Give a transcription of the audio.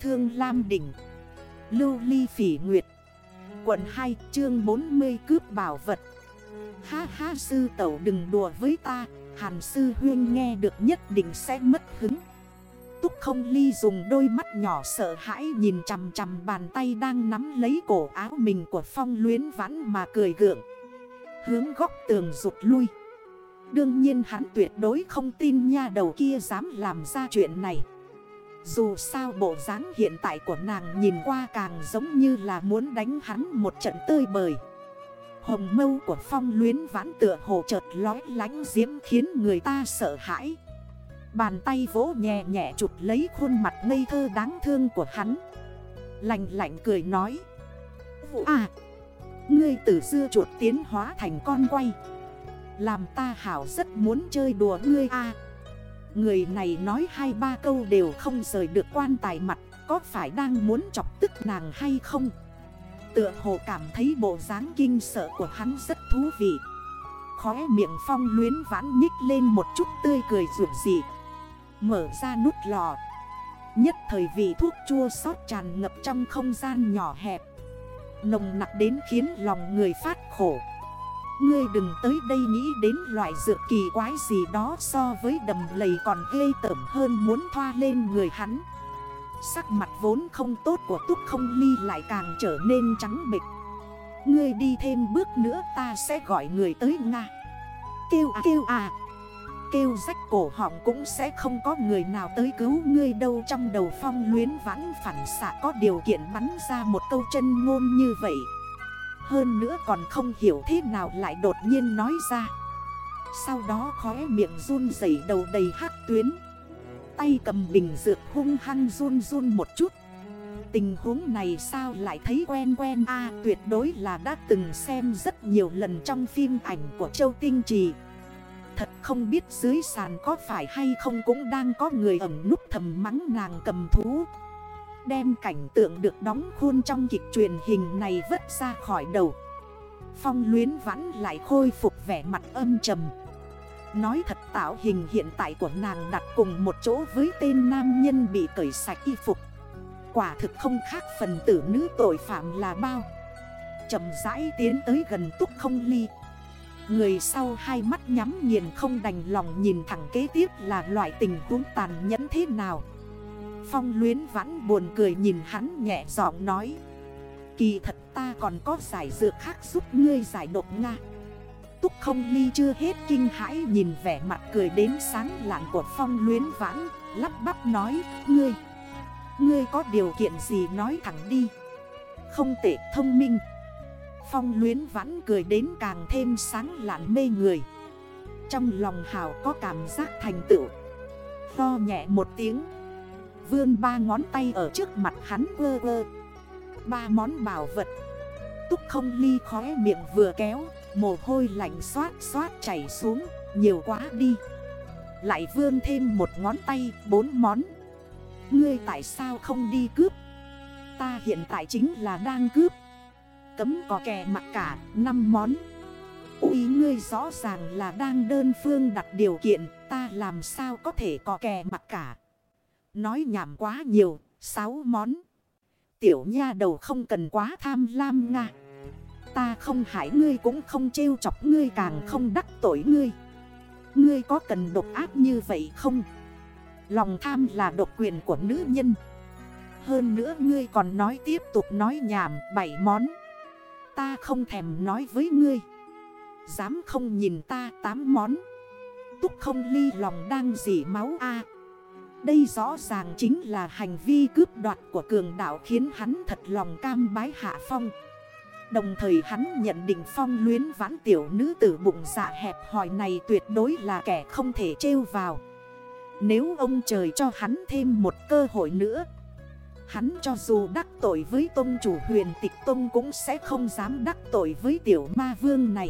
Thương Lam Đỉnh, Lưu Ly Phỉ Nguyệt, Quận 2 chương 40 cướp bảo vật. Ha ha, sư tẩu đừng đùa với ta, Hàn sư huyên nghe được nhất định sẽ mất hứng. Túc không ly dùng đôi mắt nhỏ sợ hãi nhìn chằm chằm bàn tay đang nắm lấy cổ áo mình của phong luyến vãn mà cười gượng. Hướng góc tường rụt lui. Đương nhiên hắn tuyệt đối không tin nha đầu kia dám làm ra chuyện này. Dù sao bộ dáng hiện tại của nàng nhìn qua càng giống như là muốn đánh hắn một trận tươi bời. Hồng mâu của phong luyến vãn tựa hồ chợt lói lánh diễm khiến người ta sợ hãi. Bàn tay vỗ nhẹ nhẹ chụp lấy khuôn mặt ngây thơ đáng thương của hắn. Lạnh lạnh cười nói. À Ngươi từ xưa chuột tiến hóa thành con quay. Làm ta hảo rất muốn chơi đùa ngươi a Người này nói hai ba câu đều không rời được quan tài mặt, Có phải đang muốn chọc tức nàng hay không? Tựa hồ cảm thấy bộ dáng kinh sợ của hắn rất thú vị. Khóe miệng phong luyến vãn nhích lên một chút tươi cười rượu dị Mở ra nút lò. Nhất thời vị thuốc chua sót tràn ngập trong không gian nhỏ hẹp. Nồng nặng đến khiến lòng người phát khổ. Ngươi đừng tới đây nghĩ đến loại dược kỳ quái gì đó so với đầm lầy còn ghê tởm hơn muốn thoa lên người hắn. Sắc mặt vốn không tốt của túc không ly lại càng trở nên trắng bịch Ngươi đi thêm bước nữa ta sẽ gọi người tới Nga. Kêu à kêu à. Kêu rách cổ họng cũng sẽ không có người nào tới cứu ngươi đâu. Trong đầu phong luyến vãn phản xạ có điều kiện bắn ra một câu chân ngôn như vậy. Hơn nữa còn không hiểu thế nào lại đột nhiên nói ra. Sau đó khóe miệng run dày đầu đầy hát tuyến. Tay cầm bình dược hung hăng run run một chút. Tình huống này sao lại thấy quen quen a? Tuyệt đối là đã từng xem rất nhiều lần trong phim ảnh của Châu Tinh Trì. Thật không biết dưới sàn có phải hay không cũng đang có người ẩm núp thầm mắng nàng cầm thú. Đem cảnh tượng được đóng khuôn trong kịch truyền hình này vứt ra khỏi đầu. Phong luyến vãn lại khôi phục vẻ mặt âm trầm. Nói thật tạo hình hiện tại của nàng đặt cùng một chỗ với tên nam nhân bị cởi sạch y phục. Quả thực không khác phần tử nữ tội phạm là bao. Chầm rãi tiến tới gần túc không ly. Người sau hai mắt nhắm nghiền không đành lòng nhìn thẳng kế tiếp là loại tình huống tàn nhẫn thế nào. Phong luyến vãn buồn cười nhìn hắn nhẹ giọng nói. Kỳ thật ta còn có giải dược khác giúp ngươi giải độc Nga. Túc không ly chưa hết kinh hãi nhìn vẻ mặt cười đến sáng lạng của phong luyến vãn, Lắp bắp nói, Ngươi Ngươi có điều kiện gì nói thẳng đi. Không tệ, thông minh. Phong luyến vãn cười đến càng thêm sáng lạn mê người. Trong lòng hào có cảm giác thành tựu. Tho nhẹ một tiếng Vươn ba ngón tay ở trước mặt hắn vơ vơ Ba món bảo vật. Túc không ly khóe miệng vừa kéo, Mồ hôi lạnh xoát xoát chảy xuống, Nhiều quá đi. Lại vươn thêm một ngón tay, Bốn món. Ngươi tại sao không đi cướp? Ta hiện tại chính là đang cướp. Cấm có kè mặc cả, năm món. Úi ngươi rõ ràng là đang đơn phương đặt điều kiện, Ta làm sao có thể có kè mặc cả? Nói nhảm quá nhiều, sáu món. Tiểu nha đầu không cần quá tham lam nga. Ta không hại ngươi cũng không trêu chọc ngươi càng không đắc tội ngươi. Ngươi có cần độc ác như vậy không? Lòng tham là độc quyền của nữ nhân. Hơn nữa ngươi còn nói tiếp tục nói nhảm bảy món. Ta không thèm nói với ngươi. Dám không nhìn ta tám món. Túc không ly lòng đang dỉ máu a. Đây rõ ràng chính là hành vi cướp đoạt của cường đạo Khiến hắn thật lòng cam bái hạ phong. Đồng thời hắn nhận định phong luyến vãn tiểu nữ tử bụng dạ hẹp hỏi này tuyệt đối là kẻ không thể trêu vào. Nếu ông trời cho hắn thêm một cơ hội nữa, Hắn cho dù đắc tội với tôn chủ huyền tịch tôn cũng sẽ không dám đắc tội với tiểu ma vương này.